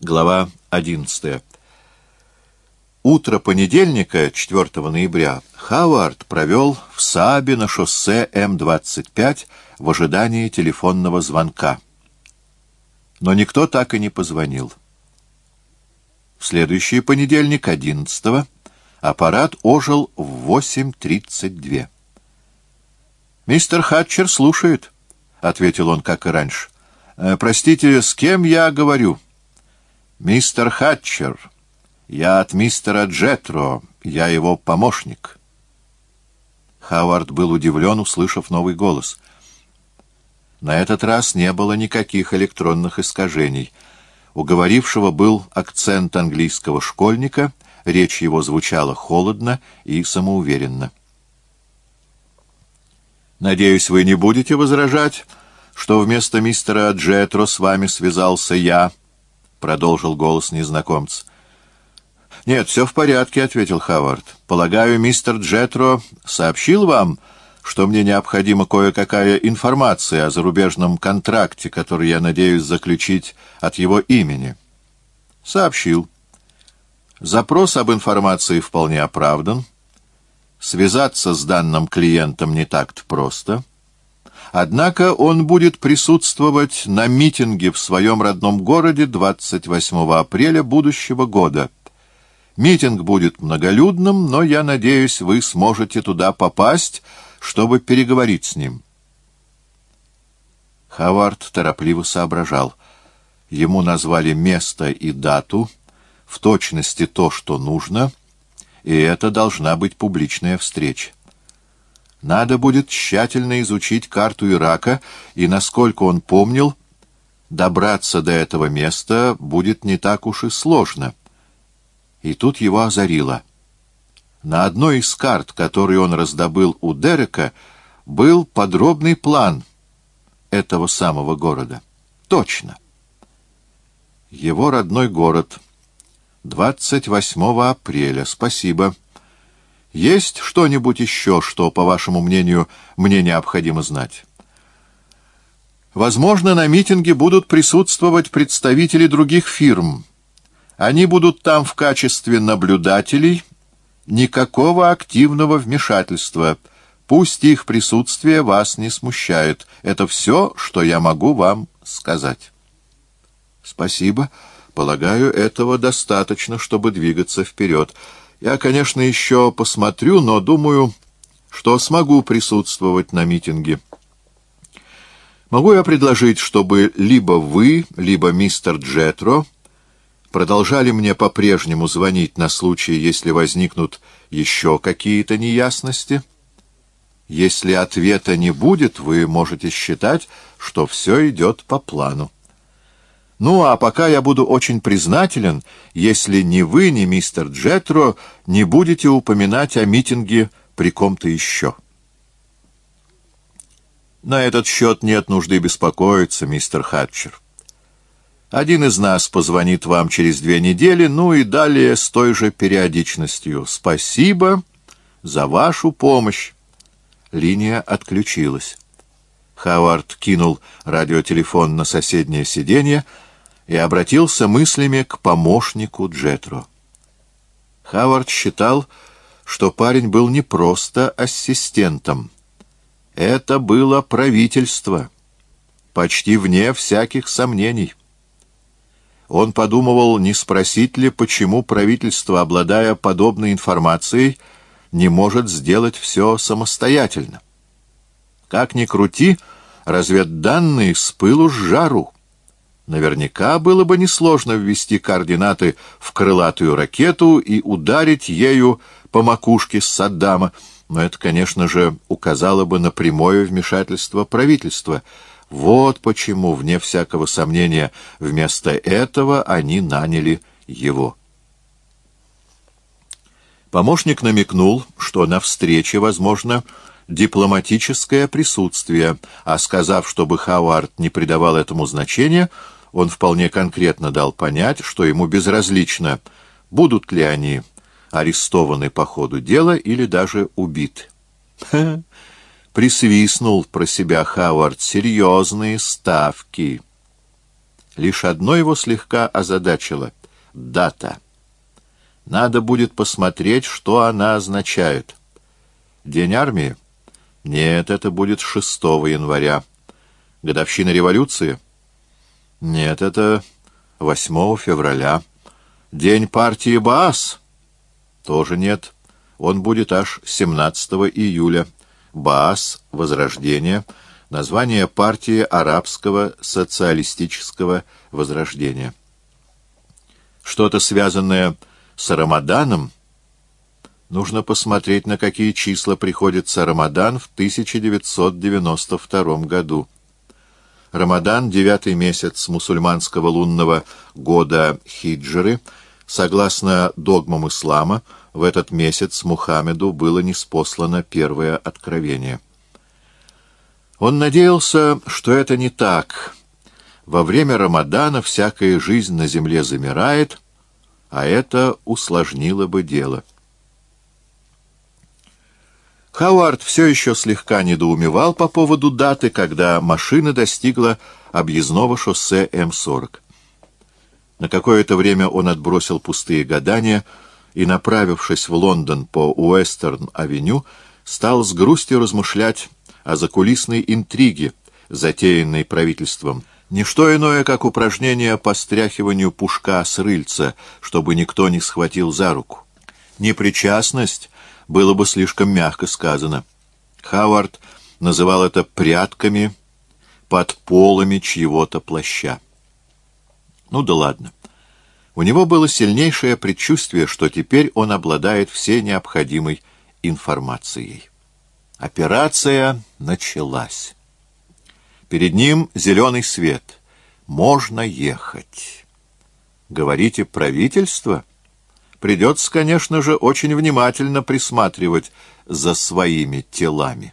Глава 11. Утро понедельника, 4 ноября, Хауард провел в Саабе на шоссе М-25 в ожидании телефонного звонка. Но никто так и не позвонил. В следующий понедельник, 11 аппарат ожил в 8.32. «Мистер Хатчер слушает», — ответил он, как и раньше. «Э, «Простите, с кем я говорю?» «Мистер Хатчер, я от мистера Джетро, я его помощник». Хавард был удивлен, услышав новый голос. На этот раз не было никаких электронных искажений. У говорившего был акцент английского школьника, речь его звучала холодно и самоуверенно. «Надеюсь, вы не будете возражать, что вместо мистера Джетро с вами связался я», — продолжил голос незнакомца. «Нет, все в порядке», — ответил Хавард. «Полагаю, мистер Джетро сообщил вам, что мне необходима кое-какая информация о зарубежном контракте, который я надеюсь заключить от его имени». «Сообщил. Запрос об информации вполне оправдан». Связаться с данным клиентом не так-то просто. Однако он будет присутствовать на митинге в своем родном городе 28 апреля будущего года. Митинг будет многолюдным, но, я надеюсь, вы сможете туда попасть, чтобы переговорить с ним. Хавард торопливо соображал. Ему назвали место и дату, в точности то, что нужно — и это должна быть публичная встреча. Надо будет тщательно изучить карту Ирака, и, насколько он помнил, добраться до этого места будет не так уж и сложно. И тут его озарило. На одной из карт, которые он раздобыл у Дерека, был подробный план этого самого города. Точно. Его родной город — 28 апреля. Спасибо. Есть что-нибудь еще, что, по вашему мнению, мне необходимо знать? Возможно, на митинге будут присутствовать представители других фирм. Они будут там в качестве наблюдателей. Никакого активного вмешательства. Пусть их присутствие вас не смущает. Это все, что я могу вам сказать. Спасибо. Полагаю, этого достаточно, чтобы двигаться вперед. Я, конечно, еще посмотрю, но думаю, что смогу присутствовать на митинге. Могу я предложить, чтобы либо вы, либо мистер Джетро продолжали мне по-прежнему звонить на случай, если возникнут еще какие-то неясности? Если ответа не будет, вы можете считать, что все идет по плану. Ну, а пока я буду очень признателен, если ни вы, ни мистер Джетро не будете упоминать о митинге при ком-то еще. На этот счет нет нужды беспокоиться, мистер Хатчер. Один из нас позвонит вам через две недели, ну и далее с той же периодичностью. Спасибо за вашу помощь. Линия отключилась. Хавард кинул радиотелефон на соседнее сиденье, и обратился мыслями к помощнику Джетро. Хавард считал, что парень был не просто ассистентом. Это было правительство, почти вне всяких сомнений. Он подумывал, не спросить ли, почему правительство, обладая подобной информацией, не может сделать все самостоятельно. Как ни крути, разведданные с пылу с жару. Наверняка было бы несложно ввести координаты в крылатую ракету и ударить ею по макушке Саддама, но это, конечно же, указало бы на прямое вмешательство правительства. Вот почему, вне всякого сомнения, вместо этого они наняли его. Помощник намекнул, что на встрече, возможно, дипломатическое присутствие, а сказав, чтобы Хауард не придавал этому значения, он вполне конкретно дал понять, что ему безразлично, будут ли они арестованы по ходу дела или даже убиты. Присвистнул про себя Хауард. Серьезные ставки. Лишь одно его слегка озадачило — дата. Надо будет посмотреть, что она означает. День армии? Нет, это будет 6 января. Годовщина революции? Нет, это 8 февраля. День партии Баас? Тоже нет. Он будет аж 17 июля. Баас, Возрождение, название партии арабского социалистического возрождения. Что-то связанное с Рамаданом? Нужно посмотреть, на какие числа приходится Рамадан в 1992 году. Рамадан, девятый месяц мусульманского лунного года хиджры, согласно догмам ислама, в этот месяц Мухаммеду было неспослано первое откровение. Он надеялся, что это не так. Во время Рамадана всякая жизнь на земле замирает, а это усложнило бы дело. Хауард все еще слегка недоумевал по поводу даты, когда машина достигла объездного шоссе М-40. На какое-то время он отбросил пустые гадания и, направившись в Лондон по Уэстерн-авеню, стал с грустью размышлять о закулисной интриге, затеянной правительством. Ничто иное, как упражнение по стряхиванию пушка с рыльца, чтобы никто не схватил за руку. Непричастность было бы слишком мягко сказано. Хавард называл это прятками под полами чьего-то плаща. Ну да ладно. У него было сильнейшее предчувствие, что теперь он обладает всей необходимой информацией. Операция началась. Перед ним зеленый свет. Можно ехать. Говорите, правительство? Придется, конечно же, очень внимательно присматривать за своими телами.